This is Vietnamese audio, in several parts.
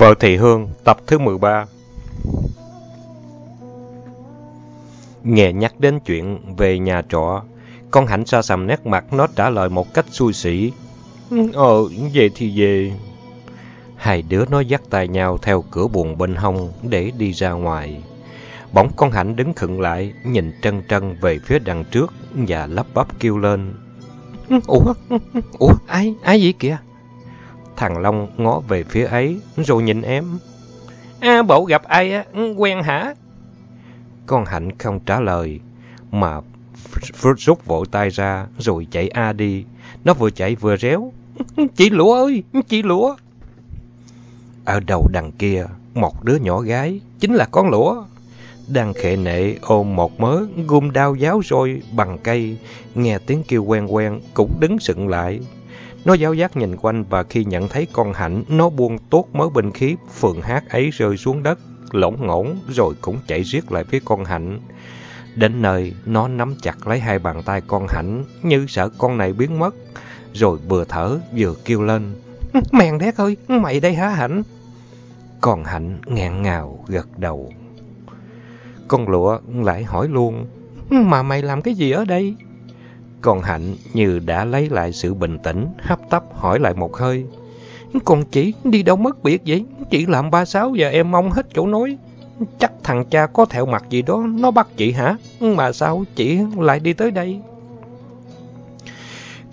Vợ Thị Hương, tập thứ 13 Nghe nhắc đến chuyện về nhà trọ, con hạnh xa sầm nét mặt nó trả lời một cách xui xỉ. Ờ, về thì về. Hai đứa nó dắt tay nhau theo cửa buồn bên hông để đi ra ngoài. Bỗng con hạnh đứng khựng lại, nhìn trân trân về phía đằng trước và lắp bắp kêu lên. Ủa, ủa, ai, ai vậy kìa? Thằng Long ngó về phía ấy, rồi nhìn em. À, bộ gặp ai á, ừ, quen hả? Con Hạnh không trả lời, mà rút vội tay ra, rồi chạy A đi. Nó vừa chạy vừa réo. Chị Lũa ơi, chị Lũa! Ở đầu đằng kia, một đứa nhỏ gái, chính là con Lũa. Đang khệ nệ ôm một mớ gum đao giáo rồi bằng cây, nghe tiếng kêu quen quen, cũng đứng sững lại. Nó giáo giác nhìn quanh và khi nhận thấy con hạnh, nó buông tốt mớ binh khí phượng hát ấy rơi xuống đất, lỗng ngỗng rồi cũng chạy riết lại phía con hạnh. Đến nơi, nó nắm chặt lấy hai bàn tay con hạnh như sợ con này biến mất, rồi vừa thở vừa kêu lên. Mèn đét ơi, mày đây hả hạnh? Con hạnh ngẹn ngào gật đầu. Con lụa lại hỏi luôn, mà mày làm cái gì ở đây? Còn Hạnh như đã lấy lại sự bình tĩnh, hấp tấp hỏi lại một hơi. Còn chị đi đâu mất biệt vậy? Chị làm ba sáu và em mong hết chỗ nói. Chắc thằng cha có thẹo mặt gì đó, nó bắt chị hả? Mà sao chị lại đi tới đây?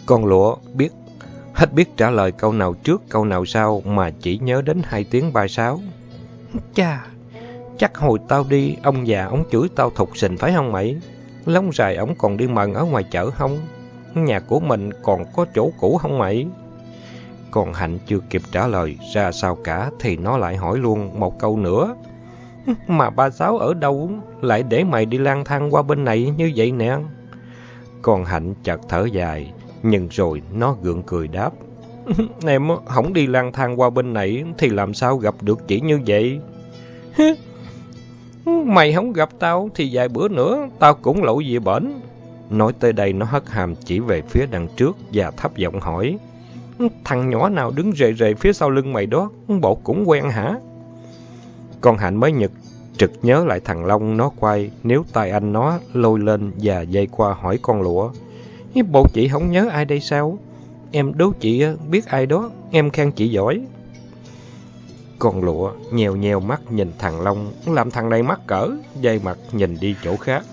Con lụa biết, hết biết trả lời câu nào trước câu nào sau mà chỉ nhớ đến hai tiếng ba sáu. Cha, chắc hồi tao đi, ông già ông chửi tao thục sình phải không mày? Lông dài ổng còn đi mần ở ngoài chợ không? Nhà của mình còn có chỗ cũ không mày? Còn Hạnh chưa kịp trả lời ra sao cả thì nó lại hỏi luôn một câu nữa. Mà ba Sáu ở đâu lại để mày đi lang thang qua bên này như vậy nè? Còn Hạnh chợt thở dài, nhưng rồi nó gượng cười đáp. Em không đi lang thang qua bên này thì làm sao gặp được chỉ như vậy? Mày không gặp tao thì vài bữa nữa tao cũng lậu về bển. Nói tới đây nó hất hàm chỉ về phía đằng trước và thấp giọng hỏi. Thằng nhỏ nào đứng rề rề phía sau lưng mày đó, bộ cũng quen hả? Con Hạnh mới nhật trực nhớ lại thằng Long nó quay, nếu tay anh nó lôi lên và dây qua hỏi con lụa. Bộ chị không nhớ ai đây sao? Em đố chị biết ai đó, em khen chị giỏi. Con lụa nhèo nhèo mắt nhìn thằng Long, làm thằng này mắc cỡ, dây mặt nhìn đi chỗ khác.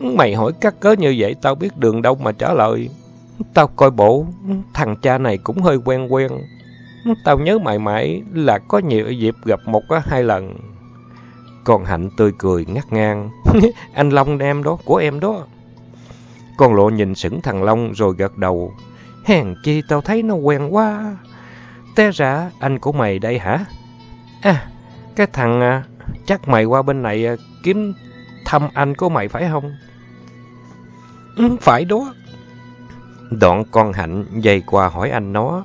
Mày hỏi cắt cớ như vậy tao biết đường đâu mà trả lời. Tao coi bộ, thằng cha này cũng hơi quen quen. Tao nhớ mãi mãi là có nhiều dịp gặp một hai lần. Con Hạnh tươi cười ngắt ngang. Anh Long em đó, của em đó. Con lộ nhìn sững thằng Long rồi gật đầu. Hèn chi tao thấy nó quen quá. Té ra anh của mày đây hả? À, cái thằng... À, chắc mày qua bên này à, kiếm thăm anh của mày phải không? Ừ, phải đó. Đoạn con Hạnh dây qua hỏi anh nó.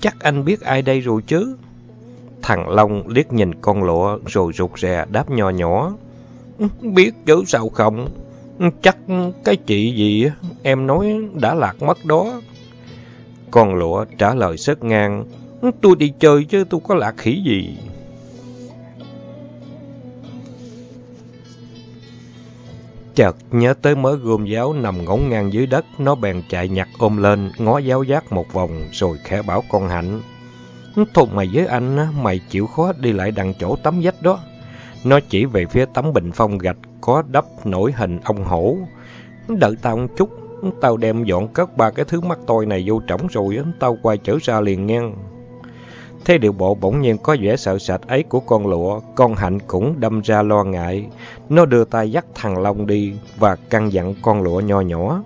Chắc anh biết ai đây rồi chứ? Thằng Long liếc nhìn con lụa rồi rụt rè đáp nho nhỏ. Ừ, biết chứ sao không? Ừ, chắc cái chị gì em nói đã lạc mất đó. Con lụa trả lời sớt ngang. Tôi đi chơi chứ tôi có lạc khỉ gì. Chợt nhớ tới mớ gươm giáo nằm ngổn ngang dưới đất, nó bèn chạy nhặt ôm lên, ngó giáo giác một vòng, rồi khẽ bảo con Hạnh. Thôi mày với anh, mày chịu khó đi lại đằng chỗ tấm vách đó. Nó chỉ về phía tấm bình phong gạch có đắp nổi hình ông hổ. Đợi tao một chút, tao đem dọn cất ba cái thứ mắc tôi này vô trống rồi, tao quay trở ra liền ngang. Thế điều bộ bỗng nhiên có vẻ sợ sệt ấy của con lụa, con hạnh cũng đâm ra lo ngại. Nó đưa tay dắt thằng Long đi và căn dặn con lụa nho nhỏ.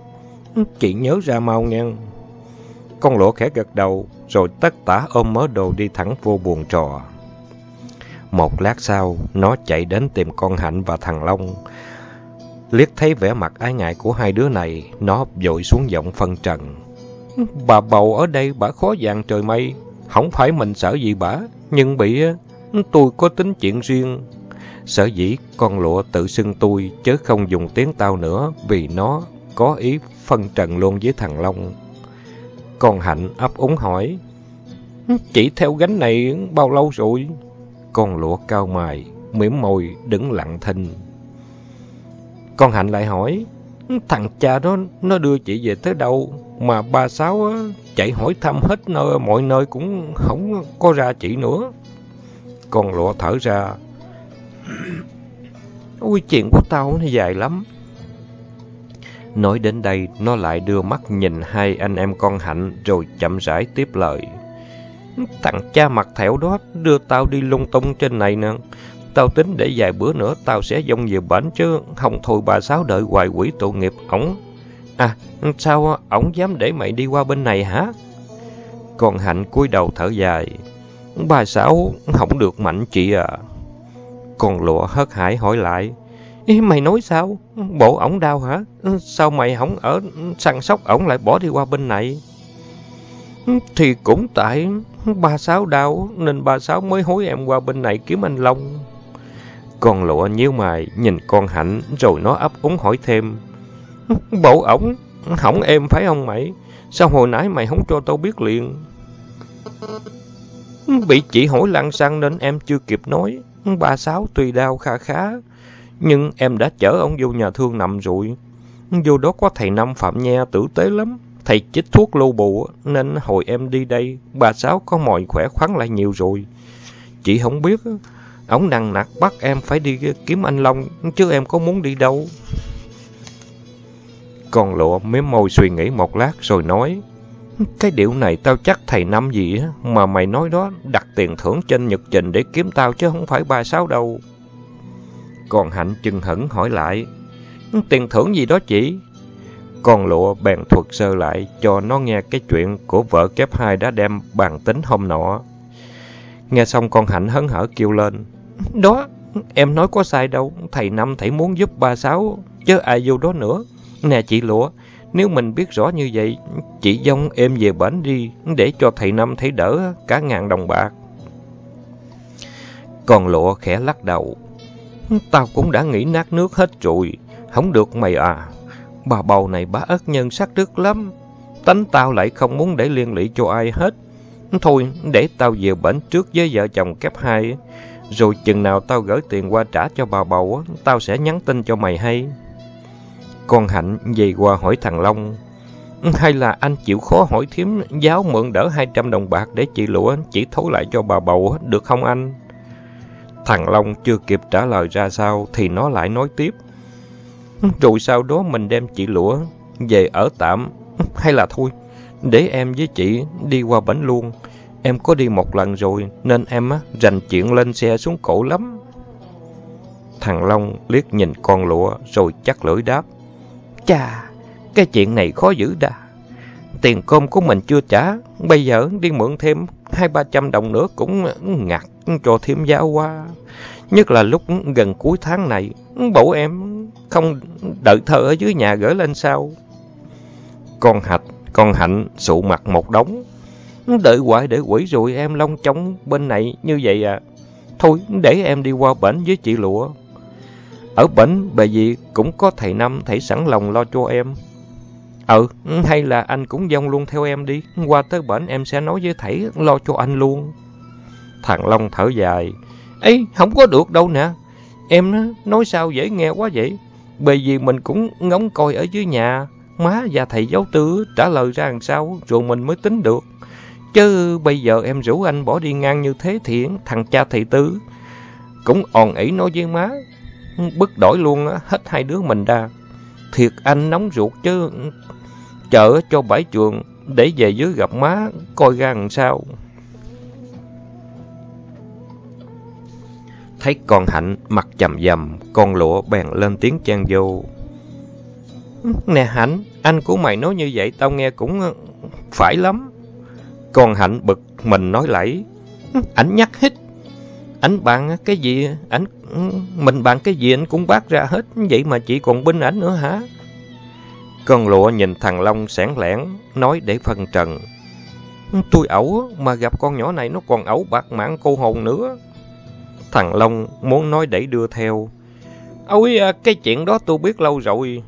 Chị nhớ ra mau nghe. Con lụa khẽ gật đầu, rồi tất tả ôm mớ đồ đi thẳng vô buồn trò. Một lát sau, nó chạy đến tìm con Hạnh và thằng Long. Liếc thấy vẻ mặt ái ngại của hai đứa này, nó vội xuống giọng phân trần. Bà bầu ở đây bả khó dàn trời mây, không phải mình sợ gì bả, nhưng bị ừ, tôi có tính chuyện riêng. Sở dĩ con lụa tự xưng tôi chứ không dùng tiếng tao nữa vì nó có ý phân trần luôn với thằng Long. Con Hạnh ấp úng hỏi, ừ, chỉ theo gánh này bao lâu rồi? Con lụa cao mài, mỉm môi, đứng lặng thinh. Con Hạnh lại hỏi, thằng cha đó nó đưa chị về tới đâu? Mà ba Sáu chạy hỏi thăm hết nơi, mọi nơi cũng không có ra chị nữa. Con lụa thở ra. Ôi chuyện của tao nó dài lắm. Nói đến đây, nó lại đưa mắt nhìn hai anh em con Hạnh rồi chậm rãi tiếp lời. Thằng cha mặt thẻo đó đưa tao đi lung tung trên này nè. Tao tính để vài bữa nữa tao sẽ dông về bển chứ không thôi bà Sáu đợi hoài quỷ tội nghiệp ổng. À, sao ổng dám để mày đi qua bên này hả? Còn Hạnh cúi đầu thở dài. Bà Sáu không được mạnh chị à. Còn lụa hớt hải hỏi lại. Ý, mày nói sao? Bộ ổng đau hả? Sao mày không ở săn sóc ổng lại bỏ đi qua bên này? Thì cũng tại bà Sáu đau nên bà Sáu mới hối em qua bên này kiếm anh Long. Con lụa nhíu mày nhìn con Hạnh rồi nó ấp úng hỏi thêm. Bộ ổng hỏng em phải không mày? Sao hồi nãy mày không cho tao biết liền? Bị chị hỏi lăng xăng nên em chưa kịp nói. Ba Sáu tuy đau kha khá, nhưng em đã chở ông vô nhà thương nằm rồi. Vô đó có thầy Năm Phạm Nha tử tế lắm. Thầy chích thuốc lâu bù, nên hồi em đi đây, bà Sáu có mọi khỏe khoắn lại nhiều rồi. Chị không biết, ông nặng nặc bắt em phải đi kiếm anh Long, chứ em có muốn đi đâu. Con lụa mếm môi suy nghĩ một lát rồi nói, cái điệu này tao chắc thầy năm gì á, mà mày nói đó đặt tiền thưởng trên nhật trình để kiếm tao chứ không phải ba sáu đâu. Còn Hạnh chừng hững hỏi lại, tiền thưởng gì đó chị? Con lụa bèn thuật sơ lại cho nó nghe cái chuyện của vợ kép hai đã đem bàn tính hôm nọ. Nghe xong con Hạnh hấn hở kêu lên, đó, em nói có sai đâu, thầy Năm thầy muốn giúp ba sáu, chứ ai vô đó nữa. Nè chị lụa, nếu mình biết rõ như vậy, chị dông em về bển đi, để cho thầy Năm thấy đỡ cả ngàn đồng bạc. Còn lụa khẽ lắc đầu. Tao cũng đã nghĩ nát nước hết rồi, không được mày à. Bà bầu này bá ớt nhân sắc đức lắm. Tánh tao lại không muốn để liên lụy cho ai hết. Thôi, để tao về bển trước với vợ chồng kép hai. Rồi chừng nào tao gửi tiền qua trả cho bà bầu, tao sẽ nhắn tin cho mày hay. Con Hạnh về qua hỏi thằng Long. Hay là anh chịu khó hỏi thiếm giáo mượn đỡ 200 đồng bạc để chị lụa chỉ thối lại cho bà bầu, được không anh? Thằng Long chưa kịp trả lời ra sao thì nó lại nói tiếp. Rồi sau đó mình đem chị lụa về ở tạm, hay là thôi, để em với chị đi qua bển luôn. Em có đi một lần rồi, nên em á, rành chuyện lên xe xuống cổ lắm. Thằng Long liếc nhìn con lụa, rồi chắc lưỡi đáp. Chà, cái chuyện này khó giữ đà. Tiền cơm của mình chưa trả, bây giờ đi mượn thêm hai ba trăm đồng nữa cũng ngặt cho thêm giao qua. Nhất là lúc gần cuối tháng này, bộ em không đợi thơ ở dưới nhà gửi lên sao. Con hạch, con hạnh sụ mặt một đống. Đợi hoài để quỷ rồi em long chóng bên này như vậy à. Thôi để em đi qua bển với chị lụa. Ở bển bà gì cũng có thầy Năm thầy sẵn lòng lo cho em. Ừ, hay là anh cũng dông luôn theo em đi. Qua tới bển em sẽ nói với thầy lo cho anh luôn. Thằng Long thở dài. ấy không có được đâu nè. Em nói sao dễ nghe quá vậy. Bởi vì mình cũng ngóng coi ở dưới nhà. Má và thầy giáo tư trả lời ra làm sao rồi mình mới tính được. Chứ bây giờ em rủ anh bỏ đi ngang như thế thì thằng cha thầy tứ cũng òn ỉ nói với má. Bức đổi luôn hết hai đứa mình ra. Thiệt anh nóng ruột chứ chở cho bãi trường để về dưới gặp má coi ra làm sao. Thấy con hạnh mặt chầm dầm, con lụa bèn lên tiếng chan vô. Nè hạnh, anh của mày nói như vậy tao nghe cũng phải lắm còn hạnh bực mình nói lại, ảnh nhắc hết. Ảnh bạn cái gì, ảnh mình bạn cái gì anh cũng bác ra hết, vậy mà chị còn binh ảnh nữa hả? Con lụa nhìn thằng Long sẻn lẻn, nói để phân trần. Tôi ẩu mà gặp con nhỏ này nó còn ẩu bạc mạng cô hồn nữa. Thằng Long muốn nói để đưa theo. Ôi, à, cái chuyện đó tôi biết lâu rồi.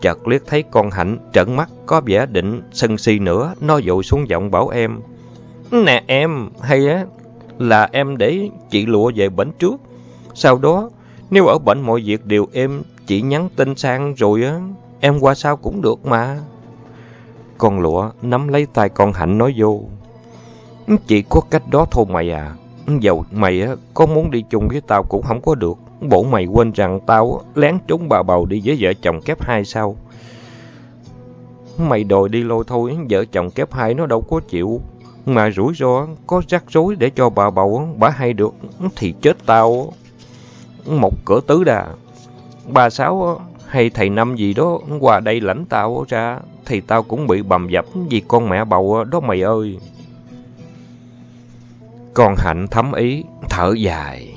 Chợt liếc thấy con Hạnh trợn mắt có vẻ định sân si nữa, nó dội xuống giọng bảo em. Nè em, hay á, là em để chị lụa về bệnh trước. Sau đó, nếu ở bệnh mọi việc đều em chỉ nhắn tin sang rồi á, em qua sau cũng được mà. Con lụa nắm lấy tay con Hạnh nói vô. Chỉ có cách đó thôi mày à. Dầu mày á, có muốn đi chung với tao cũng không có được. Bộ mày quên rằng tao lén trốn bà bầu đi với vợ chồng kép hai sao. Mày đòi đi lôi thôi, vợ chồng kép hai nó đâu có chịu. Mà rủi ro, có rắc rối để cho bà bầu, bà hay được, thì chết tao. Một cửa tứ đà. Bà Sáu hay thầy Năm gì đó qua đây lãnh tao ra, thì tao cũng bị bầm dập vì con mẹ bầu đó mày ơi. Con Hạnh thấm ý, thở dài.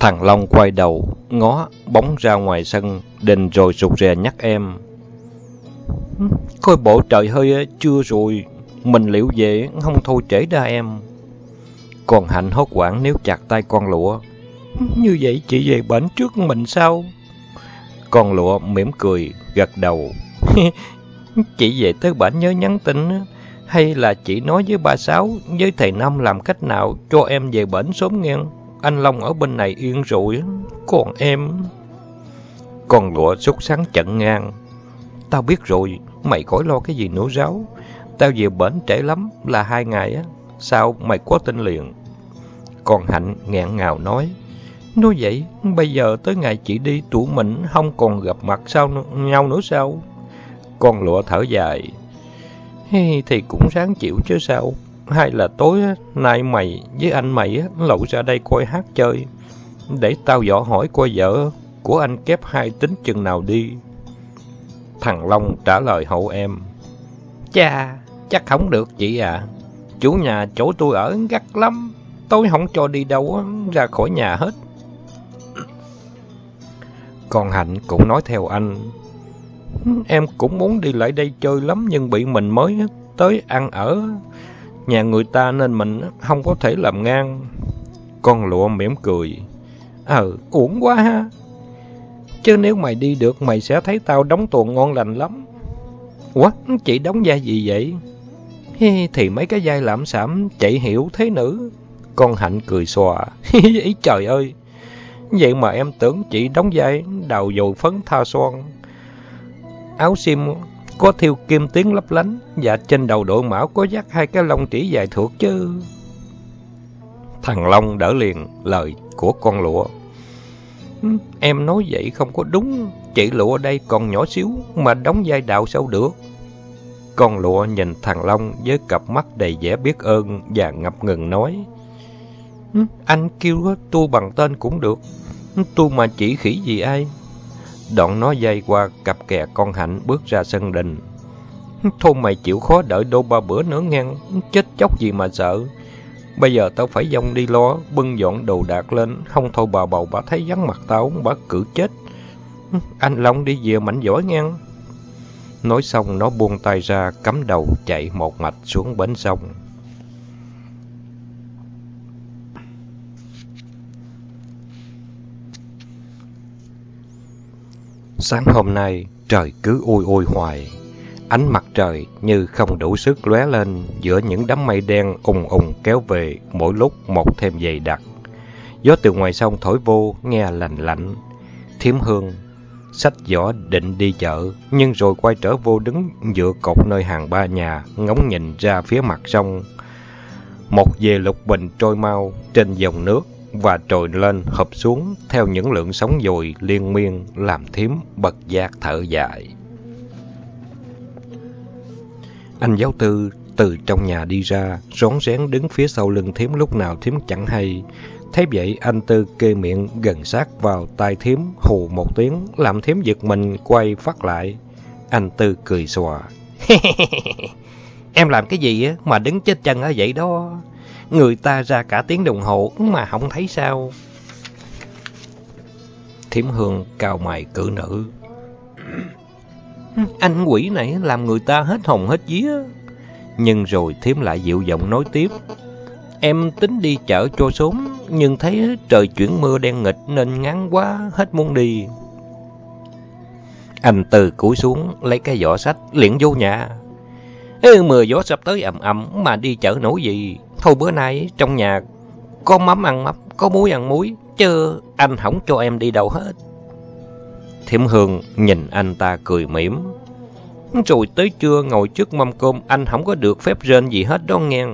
Thằng Long quay đầu, ngó, bóng ra ngoài sân, đình rồi sụt rè nhắc em. Coi bộ trời hơi chưa rồi, mình liệu về không thôi trễ ra em. Còn Hạnh hốt quảng nếu chặt tay con lụa. Như vậy chị về bệnh trước mình sao? Con lụa mỉm cười, gật đầu. chị về tới bệnh nhớ nhắn tin, hay là chị nói với bà Sáu, với thầy Năm làm cách nào cho em về bệnh sớm nghe. Anh Long ở bên này yên rồi, còn em... Con lụa sốt sáng chận ngang. Tao biết rồi, mày khỏi lo cái gì nữa ráo. Tao về bển trễ lắm, là hai ngày á. Sao mày có tin liền? Còn Hạnh ngẹn ngào nói. Nói vậy, bây giờ tới ngày chị đi tụi mình không còn gặp mặt sao nhau nữa sao? Con lụa thở dài. Hey, thì cũng ráng chịu chứ sao? Hay là tối nay mày với anh mày lậu ra đây coi hát chơi. Để tao dò hỏi coi vợ của anh kép hai tính chừng nào đi. Thằng Long trả lời hậu em. Cha, chắc không được chị à. Chủ nhà chỗ tôi ở gắt lắm. Tôi không cho đi đâu ra khỏi nhà hết. Còn Hạnh cũng nói theo anh. Em cũng muốn đi lại đây chơi lắm nhưng bị mình mới tới ăn ở nhà người ta nên mình không có thể làm ngang. Con lụa mỉm cười. Ờ, uổng quá ha. Chứ nếu mày đi được mày sẽ thấy tao đóng tuồng ngon lành lắm. Ủa, chị đóng vai gì vậy? Thì mấy cái vai lạm xảm chạy hiểu thế nữ. Con Hạnh cười xòa. Ý trời ơi! Vậy mà em tưởng chị đóng vai đào dồi phấn tha son. Áo sim có thiêu kim tiếng lấp lánh và trên đầu đội mão có dắt hai cái lông chỉ dài thuộc chứ. Thằng Long đỡ liền lời của con lụa. Em nói vậy không có đúng, chị lụa đây còn nhỏ xíu mà đóng vai đạo sao được. Con lụa nhìn thằng Long với cặp mắt đầy vẻ biết ơn và ngập ngừng nói. Anh kêu tôi bằng tên cũng được, tôi mà chỉ khỉ gì ai. Đoạn nó dây qua cặp kè con hạnh bước ra sân đình. Thôi mày chịu khó đợi đô ba bữa nữa nghe, chết chóc gì mà sợ. Bây giờ tao phải dông đi lo, bưng dọn đồ đạc lên, không thôi bà bầu bà thấy vắng mặt tao, bà cử chết. Anh Long đi về mạnh giỏi nghe. Nói xong nó buông tay ra, cắm đầu chạy một mạch xuống bến sông. Sáng hôm nay, trời cứ ôi ôi hoài. Ánh mặt trời như không đủ sức lóe lên giữa những đám mây đen ùng ùng kéo về mỗi lúc một thêm dày đặc. Gió từ ngoài sông thổi vô, nghe lành lạnh. Thiếm hương, sách giỏ định đi chợ, nhưng rồi quay trở vô đứng dựa cột nơi hàng ba nhà, ngóng nhìn ra phía mặt sông. Một dề lục bình trôi mau trên dòng nước, và trồi lên hợp xuống theo những lượng sóng dồi liên miên làm thiếm bật giác thở dài. Anh giáo tư từ trong nhà đi ra, rón rén đứng phía sau lưng thiếm lúc nào thiếm chẳng hay. Thấy vậy anh Tư kê miệng gần sát vào tai thiếm hù một tiếng, làm thiếm giật mình quay phát lại. Anh Tư cười xòa. em làm cái gì mà đứng chết chân ở vậy đó? Người ta ra cả tiếng đồng hồ mà không thấy sao. Thiểm Hương cao mày cử nữ. Anh quỷ này làm người ta hết hồn hết vía. Nhưng rồi Thiểm lại dịu giọng nói tiếp. Em tính đi chợ cho sớm, nhưng thấy trời chuyển mưa đen nghịch nên ngắn quá, hết muốn đi. Anh từ cúi xuống, lấy cái giỏ sách, liền vô nhà. Ê, mưa gió sắp tới ầm ầm mà đi chợ nổi gì. Thôi bữa nay trong nhà có mắm ăn mắm, có muối ăn muối, chứ anh không cho em đi đâu hết. Thiểm Hương nhìn anh ta cười mỉm. Rồi tới trưa ngồi trước mâm cơm anh không có được phép rên gì hết đó nghe.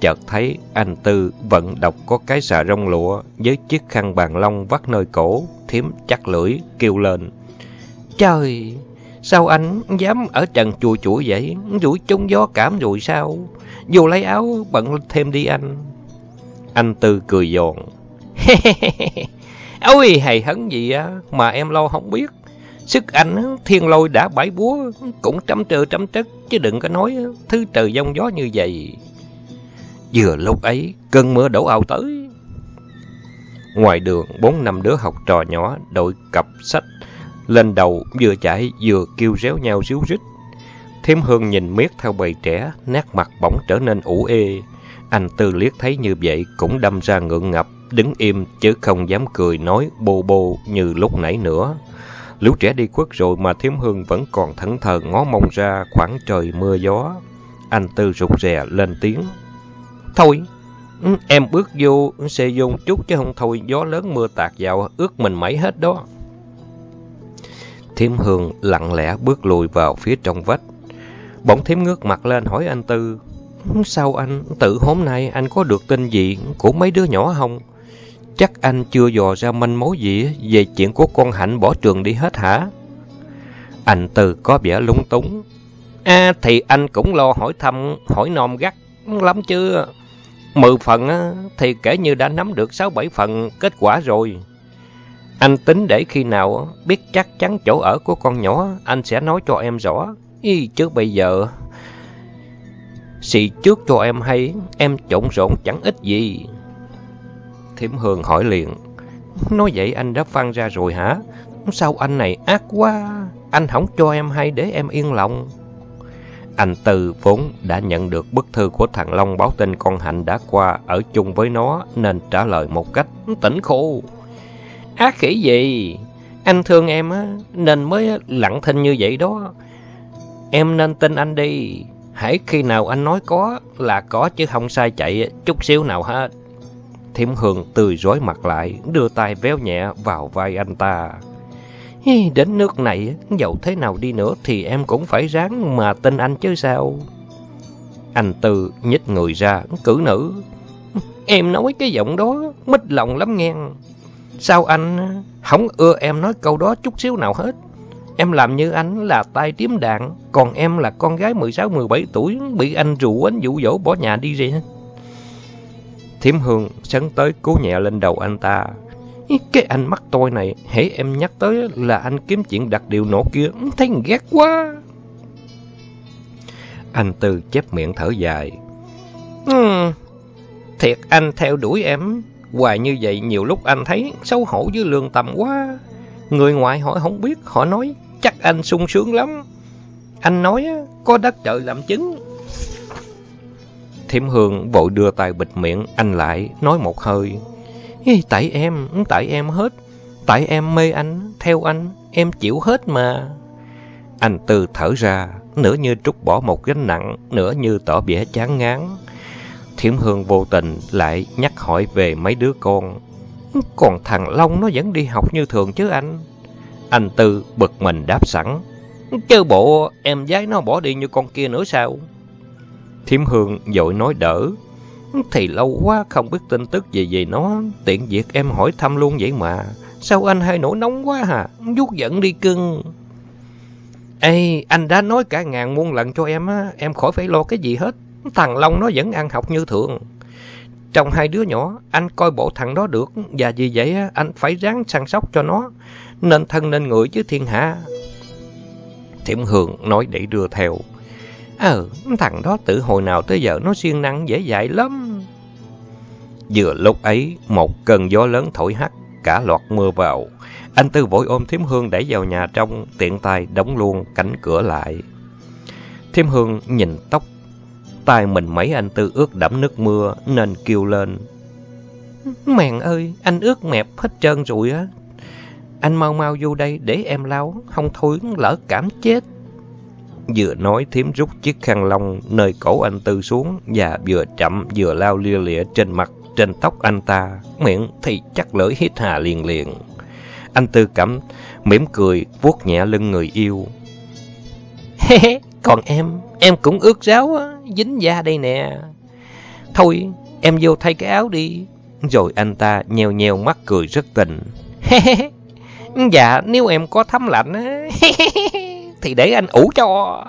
Chợt thấy anh Tư vận đọc có cái xà rong lụa với chiếc khăn bàn lông vắt nơi cổ, thiếm chắc lưỡi, kêu lên. Trời, sao anh dám ở trần chùa chuỗi vậy? Rủi trong gió cảm rồi sao? Vô lấy áo bận thêm đi anh. Anh Tư cười giòn. Ôi, hầy hấn gì á, mà em lo không biết. Sức anh thiên lôi đã bãi búa, cũng trắm trừ trắm trất, chứ đừng có nói thứ trời giông gió như vậy. Vừa lúc ấy, cơn mưa đổ ào tới. Ngoài đường, bốn năm đứa học trò nhỏ đội cặp sách lên đầu vừa chạy vừa kêu réo nhau ríu rít. Thiếm Hương nhìn miết theo bầy trẻ, nét mặt bỗng trở nên ủ ê. Anh Tư liếc thấy như vậy cũng đâm ra ngượng ngập, đứng im chứ không dám cười nói bô bô như lúc nãy nữa. Lũ trẻ đi khuất rồi mà Thiếm Hương vẫn còn thẫn thờ ngó mông ra khoảng trời mưa gió. Anh Tư rụt rè lên tiếng. Thôi, ừ, em bước vô xe vô chút chứ không thôi gió lớn mưa tạt vào ướt mình mẩy hết đó. Thiếm Hương lặng lẽ bước lùi vào phía trong vách. Bỗng Thiếm ngước mặt lên hỏi anh Tư. Sao anh, tự hôm nay anh có được tin gì của mấy đứa nhỏ không? Chắc anh chưa dò ra manh mối gì về chuyện của con Hạnh bỏ trường đi hết hả? Anh Tư có vẻ lung túng. À thì anh cũng lo hỏi thăm, hỏi nom gắt lắm chứ. Mười phần thì kể như đã nắm được sáu bảy phần kết quả rồi. Anh tính để khi nào biết chắc chắn chỗ ở của con nhỏ, anh sẽ nói cho em rõ. Ý, chứ bây giờ, xì trước cho em hay, em trộn rộn chẳng ích gì. Thiểm Hương hỏi liền, nói vậy anh đã phan ra rồi hả? Sao anh này ác quá, anh không cho em hay để em yên lòng. Anh Từ vốn đã nhận được bức thư của thằng Long báo tin con Hạnh đã qua ở chung với nó nên trả lời một cách tỉnh khô. Ác khỉ gì? Anh thương em á, nên mới lặng thinh như vậy đó. Em nên tin anh đi. Hãy khi nào anh nói có là có chứ không sai chạy chút xíu nào hết. Thiểm Hương tươi rối mặt lại, đưa tay véo nhẹ vào vai anh ta. Đến nước này, dẫu thế nào đi nữa thì em cũng phải ráng mà tin anh chứ sao. Anh Tư nhích người ra, cử nữ. Em nói cái giọng đó, mít lòng lắm nghe. Sao anh không ưa em nói câu đó chút xíu nào hết? Em làm như anh là tay tiếm đạn, còn em là con gái 16-17 tuổi bị anh rủ anh dụ dỗ bỏ nhà đi rồi. Thiểm Hương sấn tới cố nhẹ lên đầu anh ta. Cái anh mắt tôi này, hãy em nhắc tới là anh kiếm chuyện đặt điều nổ kia, thấy ghét quá. Anh Tư chép miệng thở dài. Ừ, thiệt anh theo đuổi em, hoài như vậy nhiều lúc anh thấy xấu hổ với lương tâm quá. Người ngoại hỏi không biết, họ nói chắc anh sung sướng lắm. Anh nói có đất trời làm chứng. Thiểm Hương vội đưa tay bịt miệng anh lại, nói một hơi. Tại em, tại em hết. Tại em mê anh, theo anh, em chịu hết mà. Anh Tư thở ra, nửa như trút bỏ một gánh nặng, nửa như tỏ vẻ chán ngán. Thiểm Hương vô tình lại nhắc hỏi về mấy đứa con. Còn thằng Long nó vẫn đi học như thường chứ anh. Anh Tư bực mình đáp sẵn. Chứ bộ em gái nó bỏ đi như con kia nữa sao? Thiểm Hương dội nói đỡ. Thì lâu quá không biết tin tức gì về nó. Tiện việc em hỏi thăm luôn vậy mà. Sao anh hay nổi nóng quá hả? Vuốt giận đi cưng. Ê, anh đã nói cả ngàn muôn lần cho em á. Em khỏi phải lo cái gì hết. Thằng Long nó vẫn ăn học như thường. Trong hai đứa nhỏ, anh coi bộ thằng đó được. Và vì vậy anh phải ráng săn sóc cho nó. Nên thân nên người chứ thiên hạ. Thiểm Hương nói để đưa theo. Ờ, thằng đó từ hồi nào tới giờ nó siêng năng dễ dạy lắm. Vừa lúc ấy, một cơn gió lớn thổi hắt, cả loạt mưa vào. Anh Tư vội ôm Thiểm Hương đẩy vào nhà trong, tiện tay đóng luôn cánh cửa lại. Thiểm Hương nhìn tóc, tay mình mấy anh Tư ướt đẫm nước mưa nên kêu lên. Mèn ơi, anh ướt mẹp hết trơn rồi á. anh mau mau vô đây để em lau, không thôi lỡ cảm chết. Vừa nói thiếm rút chiếc khăn lông nơi cổ anh Tư xuống và vừa chậm vừa lao lia lịa trên mặt, trên tóc anh ta, miệng thì chắc lưỡi hít hà liền liền. Anh Tư cảm mỉm cười vuốt nhẹ lưng người yêu. Còn em, em cũng ướt ráo á, dính da đây nè. Thôi, em vô thay cái áo đi. Rồi anh ta nheo nheo mắt cười rất tình. dạ, nếu em có thấm lạnh thì để anh ủ cho.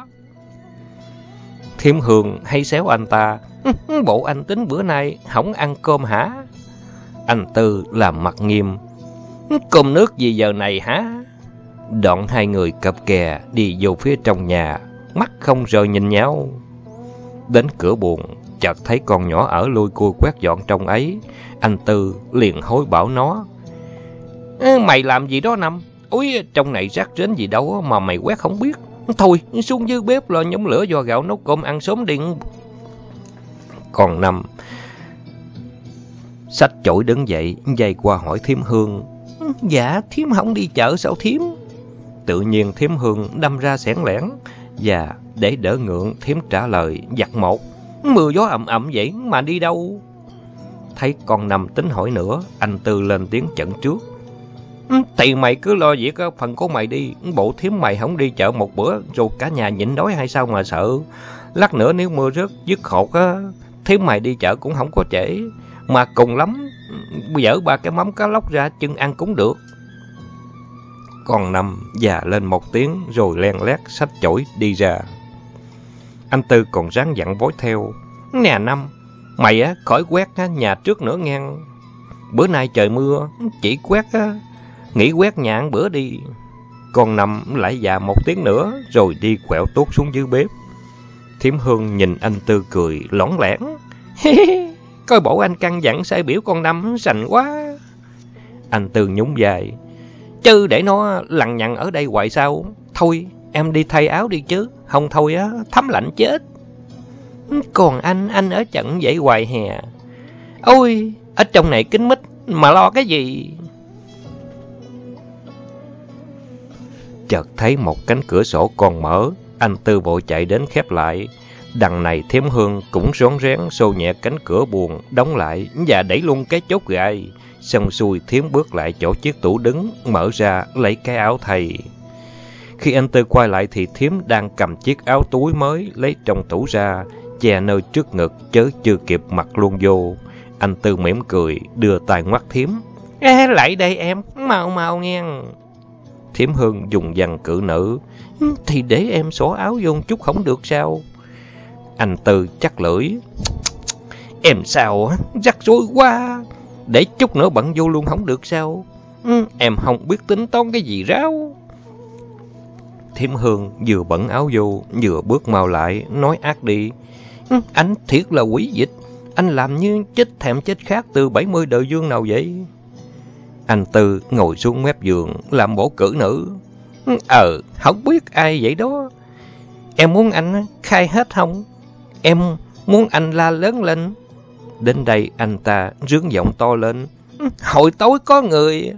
Thiêm Hương hay xéo anh ta. Bộ anh tính bữa nay không ăn cơm hả? Anh Tư làm mặt nghiêm. Cơm nước gì giờ này hả? Đoạn hai người cặp kè đi vô phía trong nhà, mắt không rời nhìn nhau. Đến cửa buồn, chợt thấy con nhỏ ở lui cua quét dọn trong ấy. Anh Tư liền hối bảo nó. Mày làm gì đó Năm? Úi, trong này rác rến gì đâu mà mày quét không biết. Thôi, xuống dưới bếp lo nhóm lửa do gạo nấu cơm ăn sớm điện. Còn Năm, sách chổi đứng dậy, dây qua hỏi Thiếm Hương. Dạ, Thiếm không đi chợ sao Thiếm? Tự nhiên Thiếm Hương đâm ra sẻn lẻn và để đỡ ngượng Thiếm trả lời giặt một. Mưa gió ẩm ẩm vậy mà đi đâu? Thấy con nằm tính hỏi nữa, anh Tư lên tiếng chận trước. Ừ, Thì mày cứ lo việc phần của mày đi, bộ thiếm mày không đi chợ một bữa rồi cả nhà nhịn đói hay sao mà sợ. Lát nữa nếu mưa rớt dứt hột á, thiếm mày đi chợ cũng không có trễ. Mà cùng lắm, dở ba cái mắm cá lóc ra chân ăn cũng được. Còn nằm già lên một tiếng rồi len lét sách chổi đi ra. Anh Tư còn ráng dặn vối theo. Nè Năm, mày á khỏi quét nhà trước nữa ngang. Bữa nay trời mưa, chỉ quét á, nghỉ quét nhà bữa đi. Còn Năm lại già một tiếng nữa rồi đi quẹo tốt xuống dưới bếp. Thiểm Hương nhìn anh Tư cười lõn lẻn. Coi bộ anh căng dặn sai biểu con Năm sành quá. Anh Tư nhún dài. Chứ để nó lằng nhằng ở đây hoài sao? Thôi, em đi thay áo đi chứ. Không thôi á, thấm lạnh chết. Còn anh, anh ở trận vậy hoài hè. Ôi, ở trong này kính mít, mà lo cái gì? Chợt thấy một cánh cửa sổ còn mở, anh Tư vội chạy đến khép lại. Đằng này thiếm hương cũng rón rén xô nhẹ cánh cửa buồn, đóng lại và đẩy luôn cái chốt gai. Xong xuôi thiếm bước lại chỗ chiếc tủ đứng, mở ra lấy cái áo thầy. Khi anh Tư quay lại thì thiếm đang cầm chiếc áo túi mới lấy trong tủ ra, che nơi trước ngực chớ chưa kịp mặc luôn vô. Anh Tư mỉm cười, đưa tay ngoắt thiếm. Ê, lại đây em, mau mau nghe. Thiếm Hương dùng dằn cử nữ. Thì để em xỏ áo vô chút không được sao? Anh Tư chắc lưỡi. Em sao á, rắc rối quá. Để chút nữa bận vô luôn không được sao? Em không biết tính toán cái gì ráo. Thiểm Hương vừa bận áo vô, vừa bước mau lại, nói ác đi. Ừ, anh thiệt là quỷ dịch, anh làm như chết thèm chết khác từ 70 đời dương nào vậy? Anh Tư ngồi xuống mép giường, làm bổ cử nữ. Ừ, ờ, không biết ai vậy đó. Em muốn anh khai hết không? Em muốn anh la lớn lên. Đến đây anh ta rướng giọng to lên. Ừ, hồi tối có người...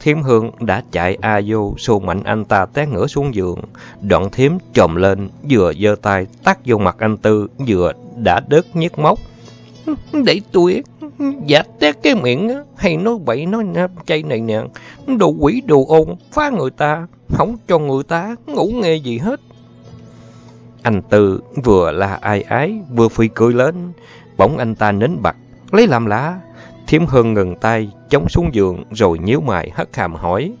Thiếm Hương đã chạy a vô, xô mạnh anh ta té ngửa xuống giường. Đoạn thiếm trồm lên, vừa giơ tay tát vô mặt anh Tư, vừa đã đớt nhức móc. Để tôi giả tét cái miệng, hay nói bậy nói nam chay này nè. Đồ quỷ đồ ôn, phá người ta, không cho người ta ngủ nghe gì hết. Anh Tư vừa là ai ái, vừa phi cười lên. Bỗng anh ta nín bặt, lấy làm lá. Thiếm Hương ngừng tay, chống xuống giường, rồi nhíu mày hất hàm hỏi.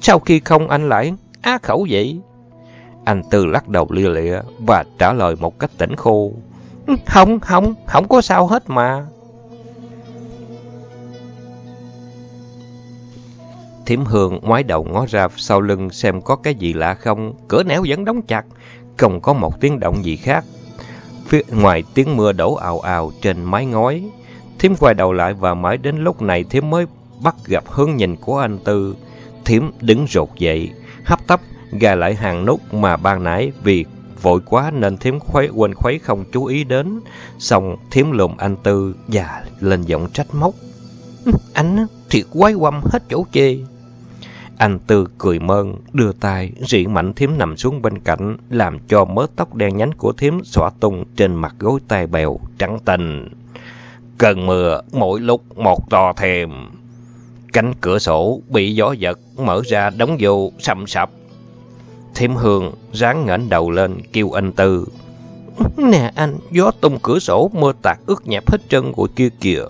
Sau khi không anh lại á khẩu vậy? Anh Tư lắc đầu lia lịa và trả lời một cách tỉnh khô. Ừ, không, không, không có sao hết mà. Thiểm Hương ngoái đầu ngó ra sau lưng xem có cái gì lạ không. Cửa nẻo vẫn đóng chặt, không có một tiếng động gì khác. Phía ngoài tiếng mưa đổ ào ào trên mái ngói. Thiếm quay đầu lại và mãi đến lúc này Thiếm mới bắt gặp hướng nhìn của anh Tư. Thiếm đứng rột dậy, hấp tấp gài lại hàng nút mà ban nãy vì vội quá nên Thiếm khuấy, quên khuấy không chú ý đến. Xong Thiếm lùm anh Tư và lên giọng trách móc. Anh thiệt quái quăm hết chỗ chê. Anh Tư cười mơn, đưa tay, rỉ mạnh thiếm nằm xuống bên cạnh, làm cho mớ tóc đen nhánh của thiếm xõa tung trên mặt gối tay bèo, trắng tình. Cơn mưa, mỗi lúc một to thèm. Cánh cửa sổ bị gió giật, mở ra đóng vô, sầm sập. Thiêm hương, ráng ngẩng đầu lên, kêu anh Tư. Nè anh, gió tung cửa sổ, mưa tạt ướt nhẹp hết chân của kia kìa.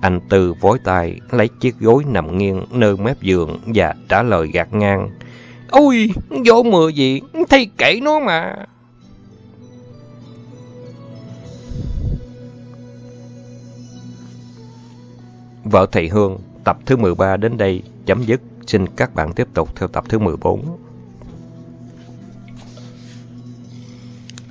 Anh Tư vối tay, lấy chiếc gối nằm nghiêng nơi mép giường và trả lời gạt ngang. Ôi, gió mưa gì, thấy kể nó mà. Vợ thầy Hương, tập thứ 13 đến đây chấm dứt. Xin các bạn tiếp tục theo tập thứ 14.